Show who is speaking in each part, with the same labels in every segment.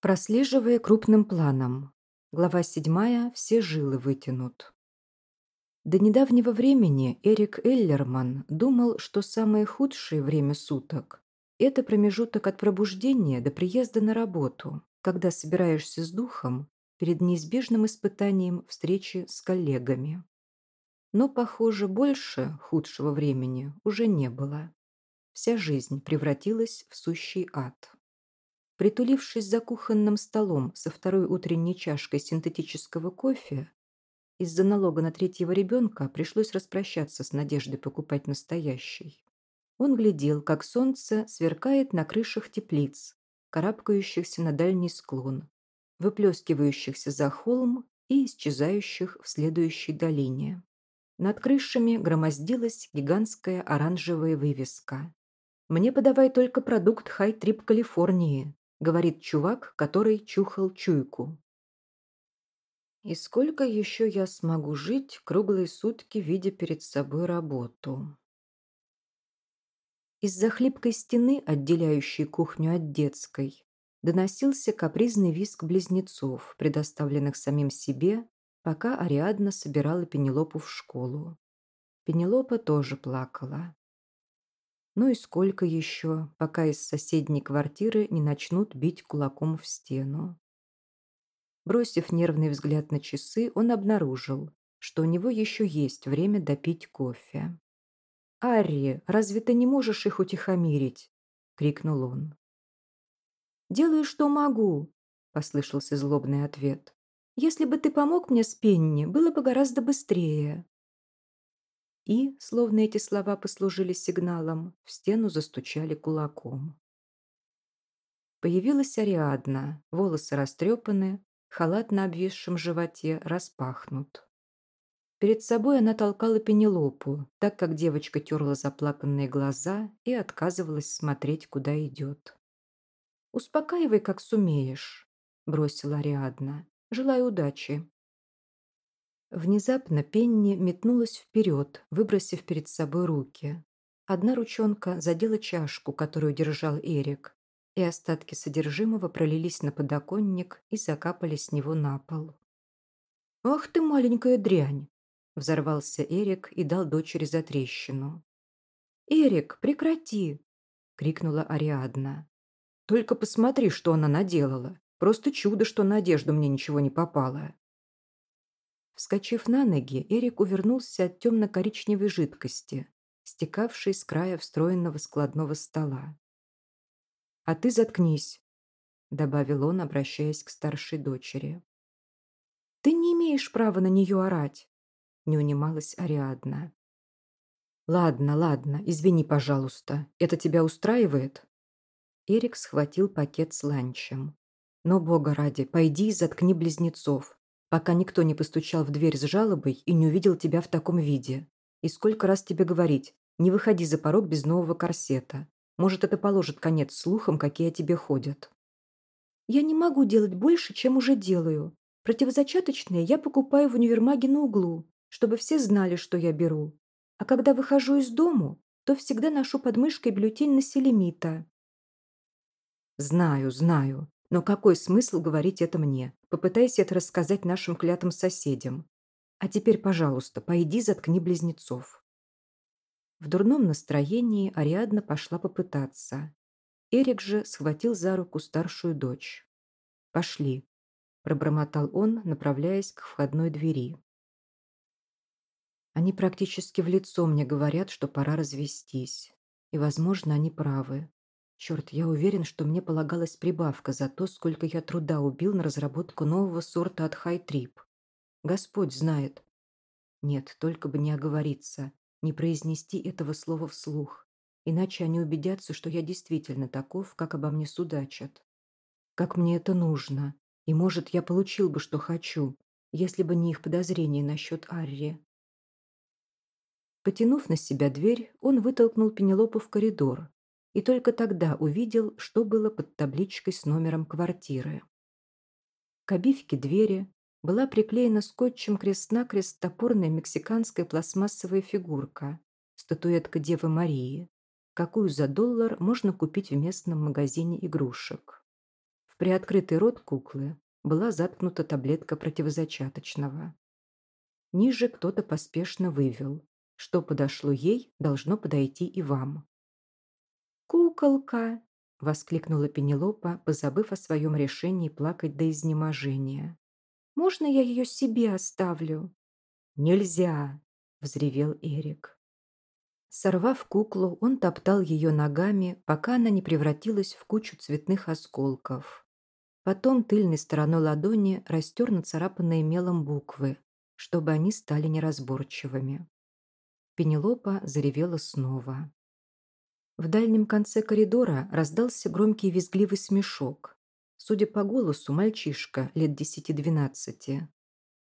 Speaker 1: Прослеживая крупным планом. Глава 7. Все жилы вытянут. До недавнего времени Эрик Эллерман думал, что самое худшее время суток – это промежуток от пробуждения до приезда на работу, когда собираешься с духом перед неизбежным испытанием встречи с коллегами. Но, похоже, больше худшего времени уже не было. Вся жизнь превратилась в сущий ад. Притулившись за кухонным столом со второй утренней чашкой синтетического кофе, из-за налога на третьего ребенка пришлось распрощаться с надеждой покупать настоящий. Он глядел, как солнце сверкает на крышах теплиц, карабкающихся на дальний склон, выплескивающихся за холм и исчезающих в следующей долине. Над крышами громоздилась гигантская оранжевая вывеска. «Мне подавай только продукт Хай-Трип Калифорнии», говорит чувак, который чухал чуйку. И сколько еще я смогу жить круглые сутки, видя перед собой работу? Из-за хлипкой стены, отделяющей кухню от детской, доносился капризный визг близнецов, предоставленных самим себе пока Ариадна собирала Пенелопу в школу. Пенелопа тоже плакала. Ну и сколько еще, пока из соседней квартиры не начнут бить кулаком в стену. Бросив нервный взгляд на часы, он обнаружил, что у него еще есть время допить кофе. «Арри, разве ты не можешь их утихомирить?» — крикнул он. «Делаю, что могу», — послышался злобный ответ. Если бы ты помог мне с Пенни, было бы гораздо быстрее». И, словно эти слова послужили сигналом, в стену застучали кулаком. Появилась Ариадна, волосы растрепаны, халат на обвисшем животе распахнут. Перед собой она толкала Пенелопу, так как девочка терла заплаканные глаза и отказывалась смотреть, куда идет. «Успокаивай, как сумеешь», — бросила Ариадна. Желаю удачи». Внезапно Пенни метнулась вперед, выбросив перед собой руки. Одна ручонка задела чашку, которую держал Эрик, и остатки содержимого пролились на подоконник и закапали с него на пол. «Ах ты, маленькая дрянь!» – взорвался Эрик и дал дочери затрещину. «Эрик, прекрати!» – крикнула Ариадна. «Только посмотри, что она наделала. Просто чудо, что на одежду мне ничего не попало. Вскочив на ноги, Эрик увернулся от темно-коричневой жидкости, стекавшей с края встроенного складного стола. «А ты заткнись», — добавил он, обращаясь к старшей дочери. «Ты не имеешь права на нее орать», — не унималась Ариадна. «Ладно, ладно, извини, пожалуйста. Это тебя устраивает?» Эрик схватил пакет с ланчем. Но, бога ради, пойди и заткни близнецов, пока никто не постучал в дверь с жалобой и не увидел тебя в таком виде. И сколько раз тебе говорить, не выходи за порог без нового корсета. Может, это положит конец слухам, какие о тебе ходят. Я не могу делать больше, чем уже делаю. Противозачаточные я покупаю в универмаге на углу, чтобы все знали, что я беру. А когда выхожу из дому, то всегда ношу под мышкой бюллетень на селемита. Знаю, знаю. Но какой смысл говорить это мне? Попытайся это рассказать нашим клятым соседям. А теперь, пожалуйста, пойди заткни близнецов. В дурном настроении Ариадна пошла попытаться. Эрик же схватил за руку старшую дочь. «Пошли», – пробормотал он, направляясь к входной двери. Они практически в лицо мне говорят, что пора развестись. И, возможно, они правы. Черт, я уверен, что мне полагалась прибавка за то, сколько я труда убил на разработку нового сорта от Хай-Трип. Господь знает. Нет, только бы не оговориться, не произнести этого слова вслух. Иначе они убедятся, что я действительно таков, как обо мне судачат. Как мне это нужно. И, может, я получил бы, что хочу, если бы не их подозрения насчет Арри. Потянув на себя дверь, он вытолкнул Пенелопу в коридор, и только тогда увидел, что было под табличкой с номером квартиры. К обивке двери была приклеена скотчем крест-накрест топорная мексиканская пластмассовая фигурка, статуэтка Девы Марии, какую за доллар можно купить в местном магазине игрушек. В приоткрытый рот куклы была заткнута таблетка противозачаточного. Ниже кто-то поспешно вывел. Что подошло ей, должно подойти и вам. «Куколка!» — воскликнула Пенелопа, позабыв о своем решении плакать до изнеможения. «Можно я ее себе оставлю?» «Нельзя!» — взревел Эрик. Сорвав куклу, он топтал ее ногами, пока она не превратилась в кучу цветных осколков. Потом тыльной стороной ладони растер нацарапанные мелом буквы, чтобы они стали неразборчивыми. Пенелопа заревела снова. В дальнем конце коридора раздался громкий визгливый смешок. Судя по голосу, мальчишка лет десяти-двенадцати.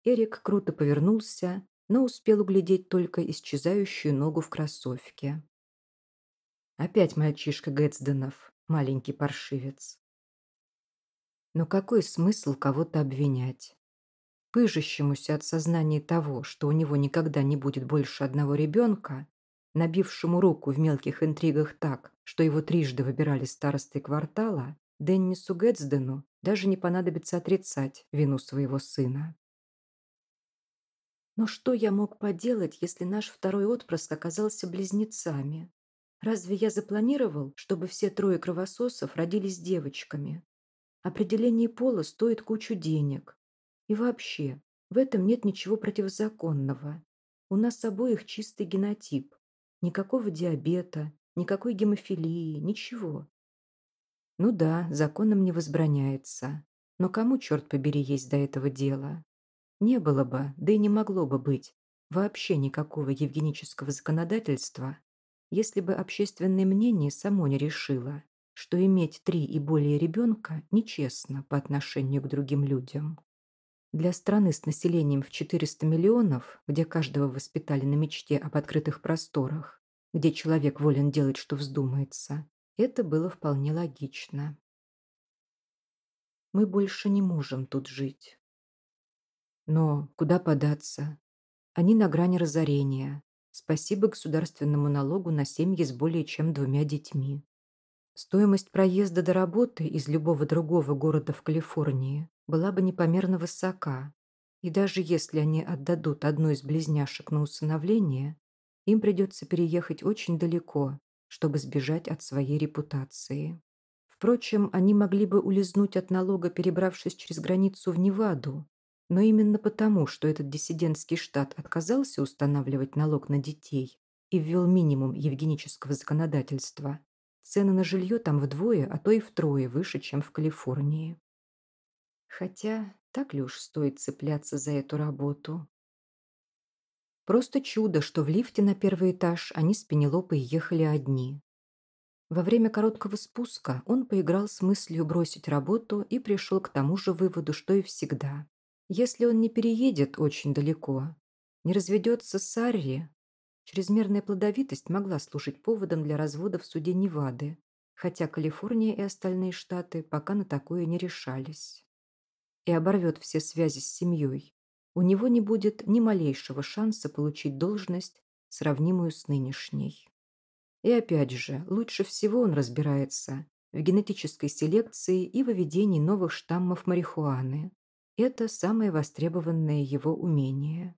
Speaker 1: Эрик круто повернулся, но успел углядеть только исчезающую ногу в кроссовке. Опять мальчишка Гэтсденов, маленький паршивец. Но какой смысл кого-то обвинять? Пыжащемуся от сознания того, что у него никогда не будет больше одного ребенка, набившему руку в мелких интригах так, что его трижды выбирали старостой квартала, Деннису Гэтсдену даже не понадобится отрицать вину своего сына. Но что я мог поделать, если наш второй отпрыск оказался близнецами? Разве я запланировал, чтобы все трое кровососов родились девочками? Определение пола стоит кучу денег. И вообще, в этом нет ничего противозаконного. У нас обоих чистый генотип. Никакого диабета, никакой гемофилии, ничего. Ну да, законом не возбраняется. Но кому, черт побери, есть до этого дела? Не было бы, да и не могло бы быть, вообще никакого евгенического законодательства, если бы общественное мнение само не решило, что иметь три и более ребенка нечестно по отношению к другим людям. Для страны с населением в 400 миллионов, где каждого воспитали на мечте об открытых просторах, где человек волен делать, что вздумается, это было вполне логично. Мы больше не можем тут жить. Но куда податься? Они на грани разорения. Спасибо государственному налогу на семьи с более чем двумя детьми. Стоимость проезда до работы из любого другого города в Калифорнии была бы непомерно высока, и даже если они отдадут одну из близняшек на усыновление, им придется переехать очень далеко, чтобы сбежать от своей репутации. Впрочем, они могли бы улизнуть от налога, перебравшись через границу в Неваду, но именно потому, что этот диссидентский штат отказался устанавливать налог на детей и ввел минимум евгенического законодательства, цены на жилье там вдвое, а то и втрое выше, чем в Калифорнии. Хотя так ли уж стоит цепляться за эту работу? Просто чудо, что в лифте на первый этаж они с Пенелопой ехали одни. Во время короткого спуска он поиграл с мыслью бросить работу и пришел к тому же выводу, что и всегда. Если он не переедет очень далеко, не разведется с Арри, чрезмерная плодовитость могла служить поводом для развода в суде Невады, хотя Калифорния и остальные штаты пока на такое не решались. И оборвет все связи с семьей. У него не будет ни малейшего шанса получить должность, сравнимую с нынешней. И опять же, лучше всего он разбирается в генетической селекции и выведении новых штаммов марихуаны, это самое востребованное его умение.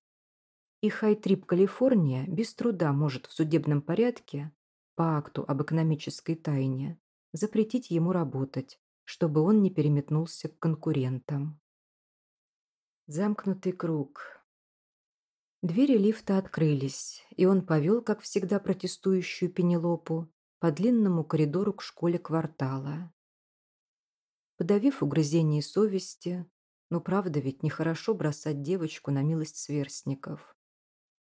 Speaker 1: И Хайтрип, Калифорния без труда может в судебном порядке, по акту об экономической тайне, запретить ему работать, чтобы он не переметнулся к конкурентам. Замкнутый круг. Двери лифта открылись, и он повел, как всегда, протестующую Пенелопу по длинному коридору к школе квартала. Подавив угрызение совести, но правда ведь нехорошо бросать девочку на милость сверстников.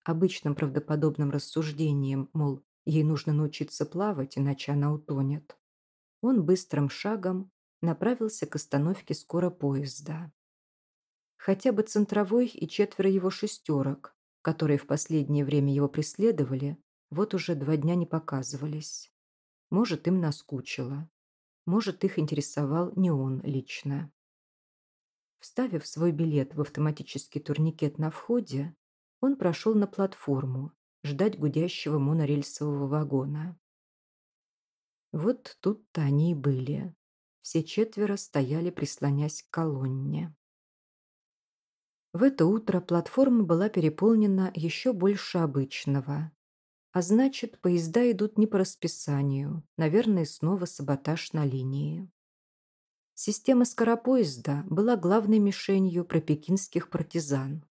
Speaker 1: Обычным правдоподобным рассуждением, мол, ей нужно научиться плавать, иначе она утонет. Он быстрым шагом направился к остановке скоро поезда. Хотя бы центровой и четверо его шестерок, которые в последнее время его преследовали, вот уже два дня не показывались. Может, им наскучило. Может, их интересовал не он лично. Вставив свой билет в автоматический турникет на входе, он прошел на платформу, ждать гудящего монорельсового вагона. Вот тут-то они и были. Все четверо стояли, прислонясь к колонне. В это утро платформа была переполнена еще больше обычного. А значит, поезда идут не по расписанию. Наверное, снова саботаж на линии. Система скоропоезда была главной мишенью пропекинских партизан.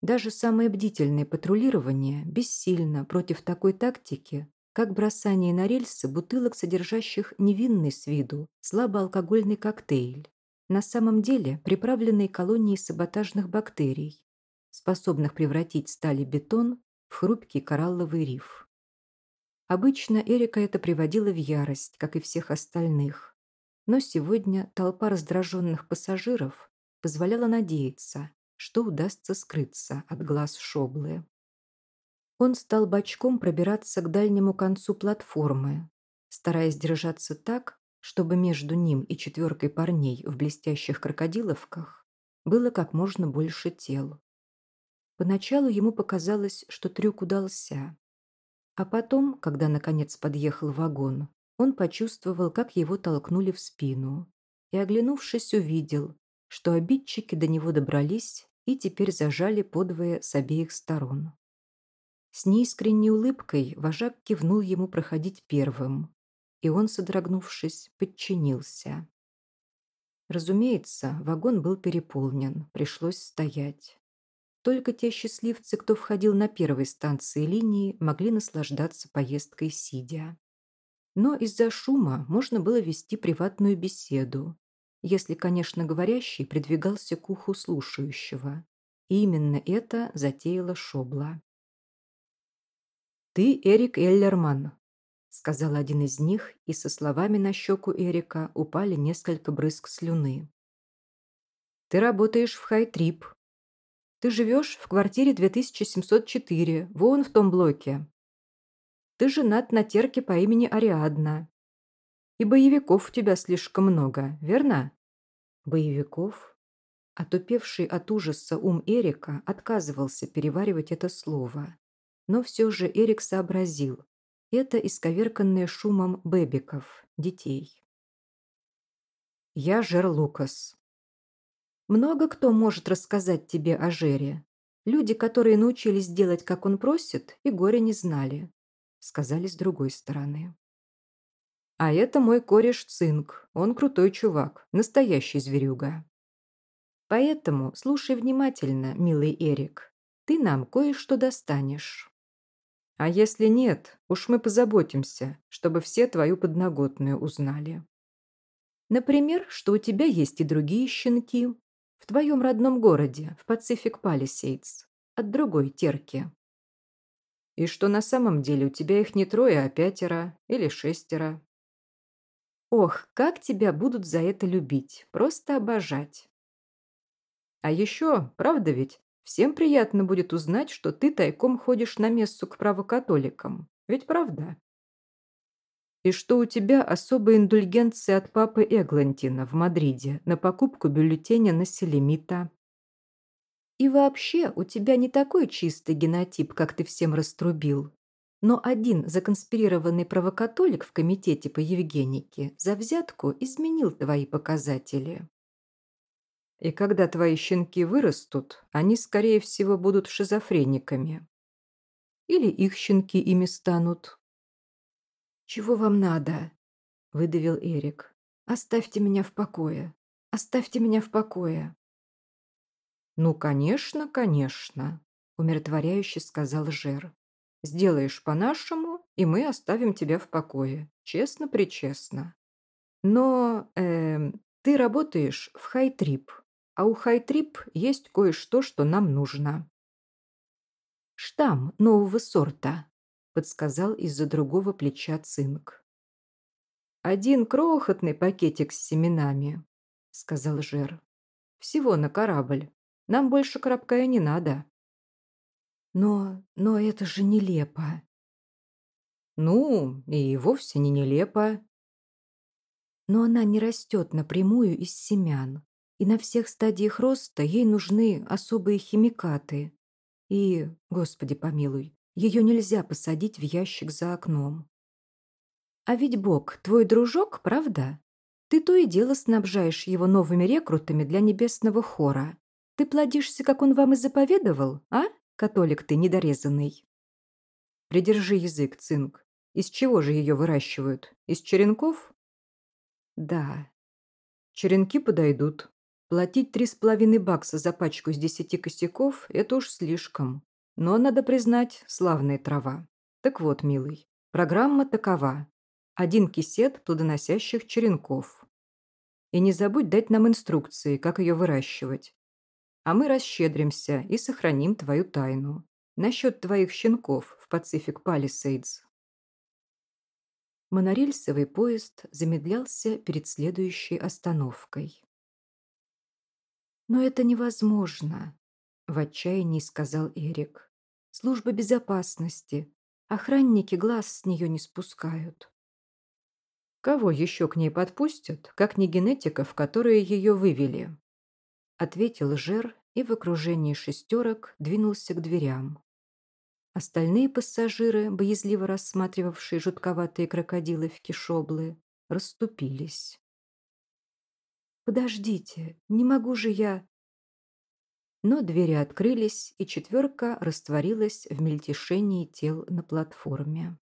Speaker 1: Даже самое бдительное патрулирование бессильно против такой тактики, как бросание на рельсы бутылок, содержащих невинный с виду слабоалкогольный коктейль, на самом деле приправленный колонией саботажных бактерий, способных превратить стали бетон в хрупкий коралловый риф. Обычно Эрика это приводило в ярость, как и всех остальных, но сегодня толпа раздраженных пассажиров позволяла надеяться, что удастся скрыться от глаз Шоблы. Он стал бочком пробираться к дальнему концу платформы, стараясь держаться так, чтобы между ним и четверкой парней в блестящих крокодиловках было как можно больше тел. Поначалу ему показалось, что трюк удался. А потом, когда наконец подъехал вагон, он почувствовал, как его толкнули в спину, и, оглянувшись, увидел, что обидчики до него добрались и теперь зажали подвое с обеих сторон. С неискренней улыбкой вожак кивнул ему проходить первым, и он, содрогнувшись, подчинился. Разумеется, вагон был переполнен, пришлось стоять. Только те счастливцы, кто входил на первой станции линии, могли наслаждаться поездкой сидя. Но из-за шума можно было вести приватную беседу, если, конечно, говорящий придвигался к уху слушающего. И именно это затеяла Шобла. «Ты Эрик Эллерман», — сказал один из них, и со словами на щеку Эрика упали несколько брызг слюны. «Ты работаешь в Хайтрип. Ты живешь в квартире 2704, вон в том блоке. Ты женат на терке по имени Ариадна. И боевиков у тебя слишком много, верно? Боевиков? Отупевший от ужаса ум Эрика отказывался переваривать это слово. Но все же Эрик сообразил. Это исковерканное шумом бэбиков, детей. Я Жер Лукас. Много кто может рассказать тебе о Жере. Люди, которые научились делать, как он просит, и горе не знали сказали с другой стороны. А это мой кореш Цинк. Он крутой чувак, настоящий зверюга. Поэтому слушай внимательно, милый Эрик. Ты нам кое-что достанешь. А если нет, уж мы позаботимся, чтобы все твою подноготную узнали. Например, что у тебя есть и другие щенки. В твоем родном городе, в Пацифик Палисейдс, от другой терки. И что на самом деле у тебя их не трое, а пятеро или шестеро. Ох, как тебя будут за это любить, просто обожать. А еще, правда ведь, всем приятно будет узнать, что ты тайком ходишь на мессу к правокатоликам. Ведь правда? И что у тебя особая индульгенция от папы Эглантина в Мадриде на покупку бюллетеня на Селемита. И вообще, у тебя не такой чистый генотип, как ты всем раструбил. Но один законспирированный правокатолик в комитете по Евгенике за взятку изменил твои показатели. И когда твои щенки вырастут, они, скорее всего, будут шизофрениками. Или их щенки ими станут. «Чего вам надо?» – выдавил Эрик. «Оставьте меня в покое. Оставьте меня в покое». «Ну, конечно, конечно», – умиротворяюще сказал Жер. «Сделаешь по-нашему, и мы оставим тебя в покое. Честно-причестно. Но э, ты работаешь в Хайтрип, а у Хайтрип есть кое-что, что нам нужно». «Штамм нового сорта», – подсказал из-за другого плеча цинк. «Один крохотный пакетик с семенами», – сказал Жер. «Всего на корабль. Нам больше коробка и не надо». «Но... но это же нелепо». «Ну, и вовсе не нелепо». Но она не растет напрямую из семян, и на всех стадиях роста ей нужны особые химикаты. И, господи помилуй, ее нельзя посадить в ящик за окном. А ведь Бог твой дружок, правда? Ты то и дело снабжаешь его новыми рекрутами для небесного хора. Ты плодишься, как он вам и заповедовал, а, католик ты недорезанный?» «Придержи язык, цинк. Из чего же ее выращивают? Из черенков?» «Да». «Черенки подойдут. Платить три с половиной бакса за пачку из десяти косяков – это уж слишком. Но, надо признать, славная трава. Так вот, милый, программа такова. Один кисет плодоносящих черенков. И не забудь дать нам инструкции, как ее выращивать. А мы расщедримся и сохраним твою тайну. Насчет твоих щенков в Pacific Palisades. Монорельсовый поезд замедлялся перед следующей остановкой. «Но это невозможно», — в отчаянии сказал Эрик. «Служба безопасности. Охранники глаз с нее не спускают». «Кого еще к ней подпустят, как не генетиков, которые ее вывели?» Ответил Жер и в окружении шестерок двинулся к дверям. Остальные пассажиры, боязливо рассматривавшие жутковатые крокодилы в кишоблы, расступились. «Подождите, не могу же я...» Но двери открылись, и четверка растворилась в мельтешении тел на платформе.